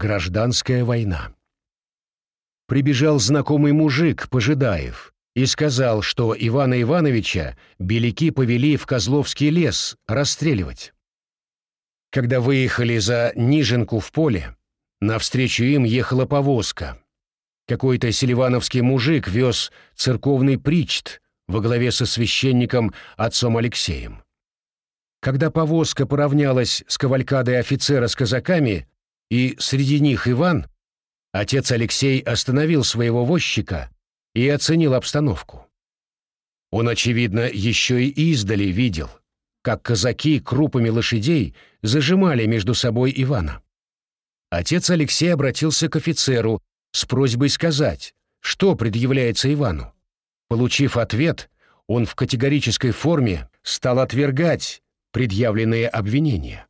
гражданская война. Прибежал знакомый мужик, Пожидаев, и сказал, что Ивана Ивановича беляки повели в Козловский лес расстреливать. Когда выехали за Ниженку в поле, навстречу им ехала повозка. Какой-то селивановский мужик вез церковный причт во главе со священником отцом Алексеем. Когда повозка поравнялась с кавалькадой офицера с казаками, и среди них Иван, отец Алексей остановил своего возчика и оценил обстановку. Он, очевидно, еще и издали видел, как казаки крупами лошадей зажимали между собой Ивана. Отец Алексей обратился к офицеру с просьбой сказать, что предъявляется Ивану. Получив ответ, он в категорической форме стал отвергать предъявленные обвинения.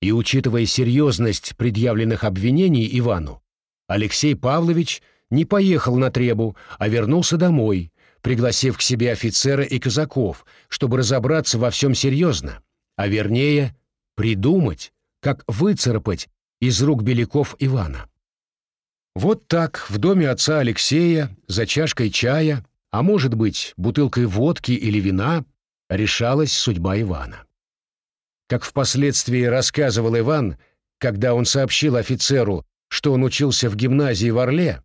И учитывая серьезность предъявленных обвинений Ивану, Алексей Павлович не поехал на требу, а вернулся домой, пригласив к себе офицера и казаков, чтобы разобраться во всем серьезно, а вернее, придумать, как выцарапать из рук беляков Ивана. Вот так в доме отца Алексея за чашкой чая, а может быть, бутылкой водки или вина, решалась судьба Ивана. Как впоследствии рассказывал Иван, когда он сообщил офицеру, что он учился в гимназии в Орле,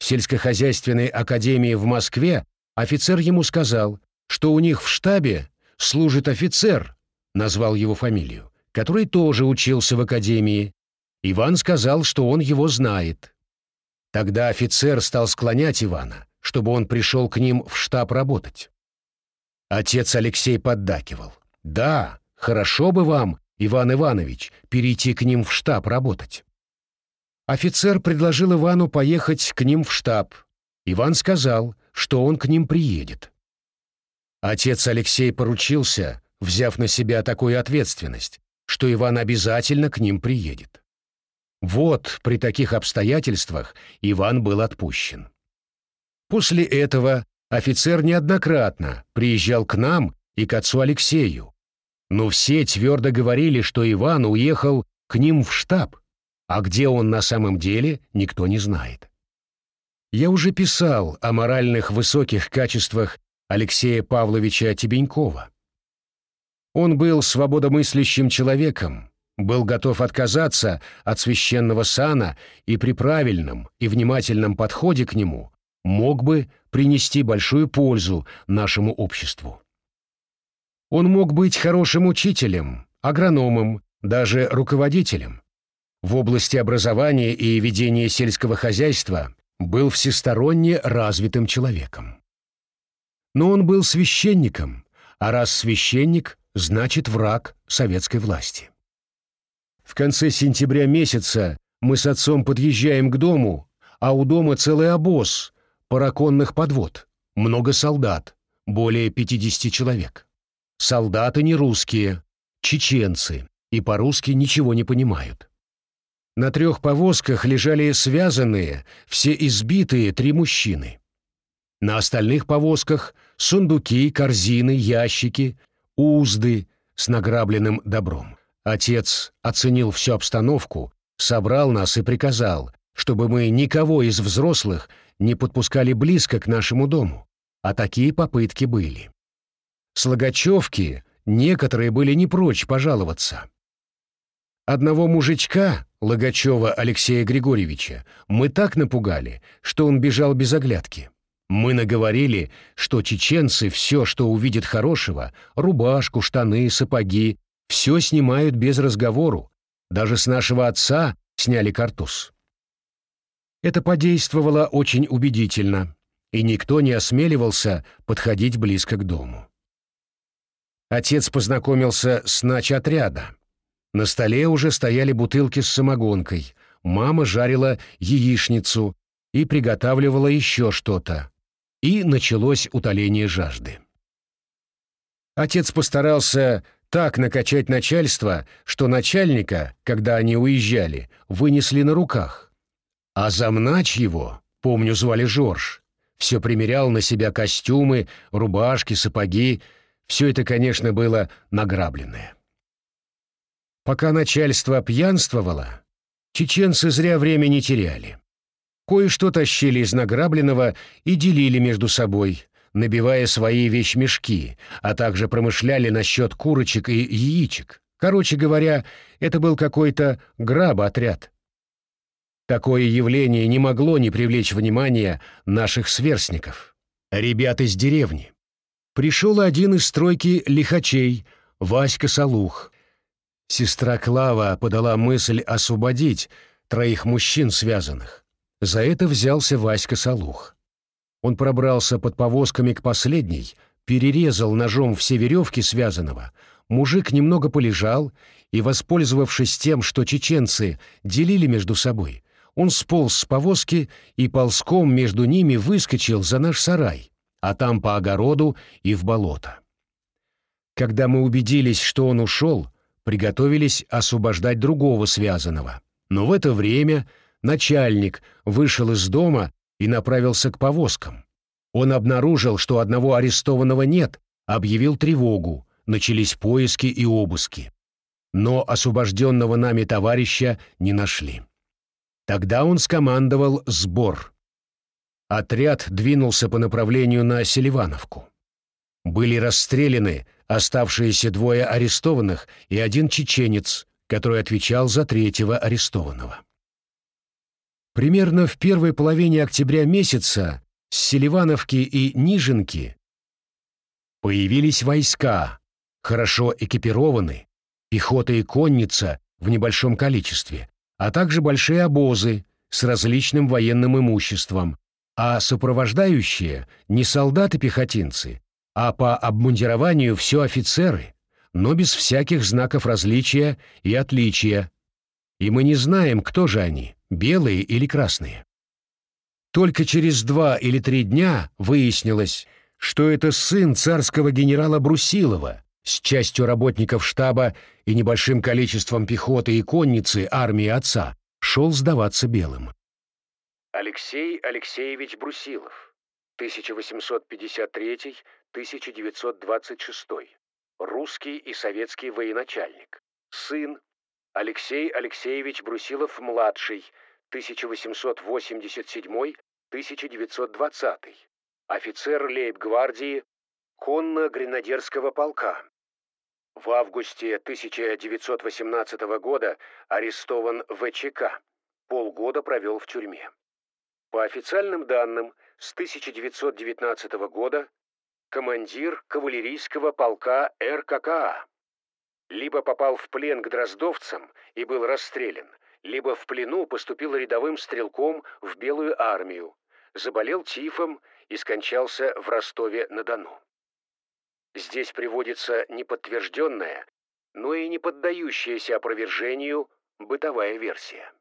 в сельскохозяйственной академии в Москве, офицер ему сказал, что у них в штабе служит офицер, назвал его фамилию, который тоже учился в академии. Иван сказал, что он его знает. Тогда офицер стал склонять Ивана, чтобы он пришел к ним в штаб работать. Отец Алексей поддакивал. «Да, хорошо бы вам, Иван Иванович, перейти к ним в штаб работать». Офицер предложил Ивану поехать к ним в штаб. Иван сказал, что он к ним приедет. Отец Алексей поручился, взяв на себя такую ответственность, что Иван обязательно к ним приедет. Вот при таких обстоятельствах Иван был отпущен. После этого офицер неоднократно приезжал к нам и к отцу Алексею, но все твердо говорили, что Иван уехал к ним в штаб, а где он на самом деле, никто не знает. Я уже писал о моральных высоких качествах Алексея Павловича Тебенькова. Он был свободомыслящим человеком, был готов отказаться от священного сана и при правильном и внимательном подходе к нему мог бы принести большую пользу нашему обществу. Он мог быть хорошим учителем, агрономом, даже руководителем, в области образования и ведения сельского хозяйства был всесторонне развитым человеком. Но он был священником, а раз священник, значит враг советской власти. В конце сентября месяца мы с отцом подъезжаем к дому, а у дома целый обоз параконных подвод, много солдат, более 50 человек. Солдаты не русские, чеченцы, и по-русски ничего не понимают. На трех повозках лежали связанные, все избитые три мужчины. На остальных повозках сундуки, корзины, ящики, узды с награбленным добром. Отец оценил всю обстановку, собрал нас и приказал, чтобы мы никого из взрослых не подпускали близко к нашему дому, а такие попытки были. С Логачевки некоторые были не прочь пожаловаться. Одного мужичка, Логачева Алексея Григорьевича, мы так напугали, что он бежал без оглядки. Мы наговорили, что чеченцы все, что увидят хорошего, рубашку, штаны, сапоги, все снимают без разговору. Даже с нашего отца сняли картуз. Это подействовало очень убедительно, и никто не осмеливался подходить близко к дому. Отец познакомился с начотряда, на столе уже стояли бутылки с самогонкой. Мама жарила яичницу и приготавливала еще что-то. И началось утоление жажды. Отец постарался так накачать начальство, что начальника, когда они уезжали, вынесли на руках. А замнач его, помню, звали Жорж, все примерял на себя костюмы, рубашки, сапоги. Все это, конечно, было награбленное. Пока начальство пьянствовало, Чеченцы зря время не теряли. Кое-что тащили из награбленного и делили между собой, набивая свои вещмешки, а также промышляли насчет курочек и яичек. Короче говоря, это был какой-то граб-отряд. Такое явление не могло не привлечь внимания наших сверстников, ребят из деревни. Пришел один из стройки лихачей, Васька Салух. Сестра Клава подала мысль освободить троих мужчин связанных. За это взялся Васька Салух. Он пробрался под повозками к последней, перерезал ножом все веревки связанного. Мужик немного полежал и, воспользовавшись тем, что чеченцы делили между собой, он сполз с повозки и ползком между ними выскочил за наш сарай, а там по огороду и в болото. Когда мы убедились, что он ушел, приготовились освобождать другого связанного. Но в это время начальник вышел из дома и направился к повозкам. Он обнаружил, что одного арестованного нет, объявил тревогу, начались поиски и обыски. Но освобожденного нами товарища не нашли. Тогда он скомандовал сбор. Отряд двинулся по направлению на Селивановку. Были расстреляны оставшиеся двое арестованных и один чеченец, который отвечал за третьего арестованного. Примерно в первой половине октября месяца с Селивановки и Ниженки появились войска, хорошо экипированы, пехота и конница в небольшом количестве, а также большие обозы с различным военным имуществом, а сопровождающие не солдаты-пехотинцы, а по обмундированию все офицеры, но без всяких знаков различия и отличия. И мы не знаем, кто же они, белые или красные. Только через два или три дня выяснилось, что это сын царского генерала Брусилова с частью работников штаба и небольшим количеством пехоты и конницы армии отца шел сдаваться белым. Алексей Алексеевич Брусилов, 1853-1926, русский и советский военачальник, сын Алексей Алексеевич Брусилов-младший, 1887-1920, офицер лейб-гвардии конно-гренадерского полка. В августе 1918 года арестован ВЧК, полгода провел в тюрьме. По официальным данным, с 1919 года командир кавалерийского полка РККА. Либо попал в плен к дроздовцам и был расстрелян, либо в плену поступил рядовым стрелком в Белую армию, заболел тифом и скончался в Ростове-на-Дону. Здесь приводится неподтвержденная, но и не поддающаяся опровержению бытовая версия.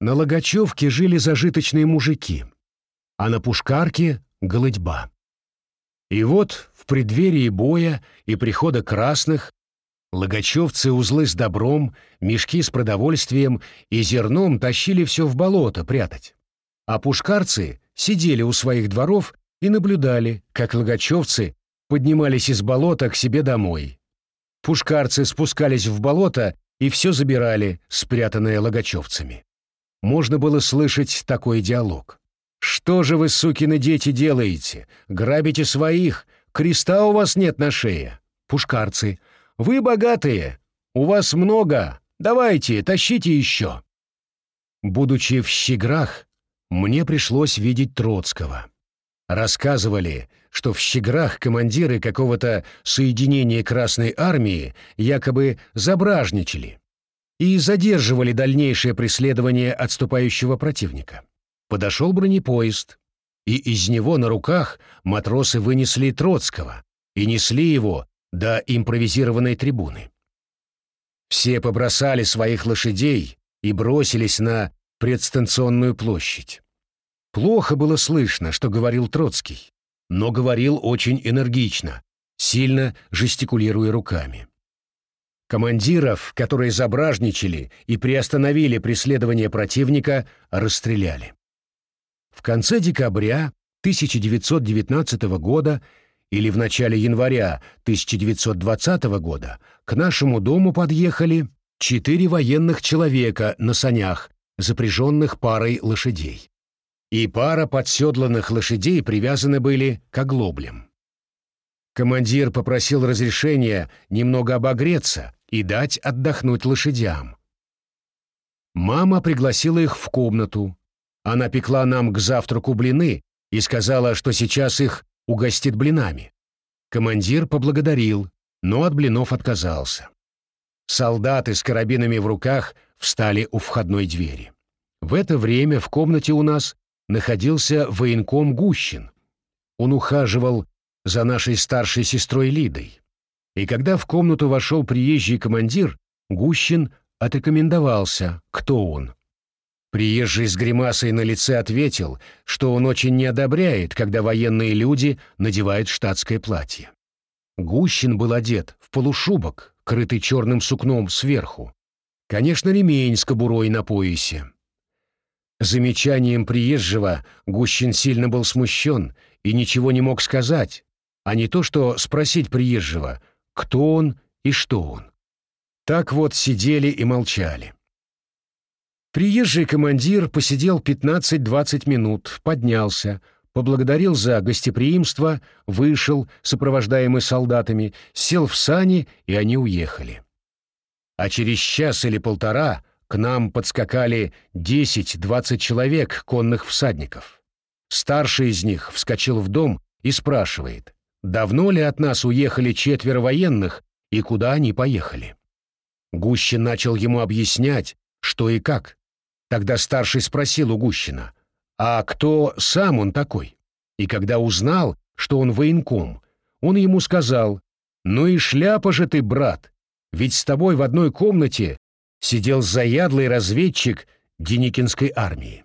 На Логачевке жили зажиточные мужики, а на Пушкарке — голытьба. И вот в преддверии боя и прихода красных логачевцы узлы с добром, мешки с продовольствием и зерном тащили все в болото прятать. А пушкарцы сидели у своих дворов и наблюдали, как логачевцы поднимались из болота к себе домой. Пушкарцы спускались в болото и все забирали, спрятанное логачевцами. Можно было слышать такой диалог. «Что же вы, сукины дети, делаете? Грабите своих? Креста у вас нет на шее?» Пушкарцы. «Вы богатые. У вас много. Давайте, тащите еще». Будучи в Щеграх, мне пришлось видеть Троцкого. Рассказывали, что в Щеграх командиры какого-то соединения Красной Армии якобы забражничали и задерживали дальнейшее преследование отступающего противника. Подошел бронепоезд, и из него на руках матросы вынесли Троцкого и несли его до импровизированной трибуны. Все побросали своих лошадей и бросились на предстанционную площадь. Плохо было слышно, что говорил Троцкий, но говорил очень энергично, сильно жестикулируя руками. Командиров, которые забражничали и приостановили преследование противника, расстреляли. В конце декабря 1919 года или в начале января 1920 года к нашему дому подъехали четыре военных человека на санях, запряженных парой лошадей. И пара подседланных лошадей привязаны были к оглоблям. Командир попросил разрешения немного обогреться и дать отдохнуть лошадям. Мама пригласила их в комнату. Она пекла нам к завтраку блины и сказала, что сейчас их угостит блинами. Командир поблагодарил, но от блинов отказался. Солдаты с карабинами в руках встали у входной двери. В это время в комнате у нас находился военком Гущин. Он ухаживал за нашей старшей сестрой Лидой. И когда в комнату вошел приезжий командир, Гущин отрекомендовался, кто он. Приезжий с гримасой на лице ответил, что он очень не одобряет, когда военные люди надевают штатское платье. Гущин был одет в полушубок, крытый черным сукном сверху. Конечно, ремень с кобурой на поясе. Замечанием приезжего Гущин сильно был смущен и ничего не мог сказать, а не то что спросить приезжего, кто он и что он. Так вот сидели и молчали. Приезжий командир посидел 15-20 минут, поднялся, поблагодарил за гостеприимство, вышел, сопровождаемый солдатами, сел в сани, и они уехали. А через час или полтора к нам подскакали 10-20 человек конных всадников. Старший из них вскочил в дом и спрашивает, давно ли от нас уехали четверо военных и куда они поехали. Гущин начал ему объяснять, что и как. Тогда старший спросил у Гущина, а кто сам он такой? И когда узнал, что он военком, он ему сказал, «Ну и шляпа же ты, брат, ведь с тобой в одной комнате сидел заядлый разведчик Деникинской армии».